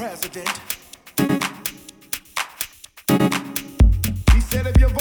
President. He said, if you vote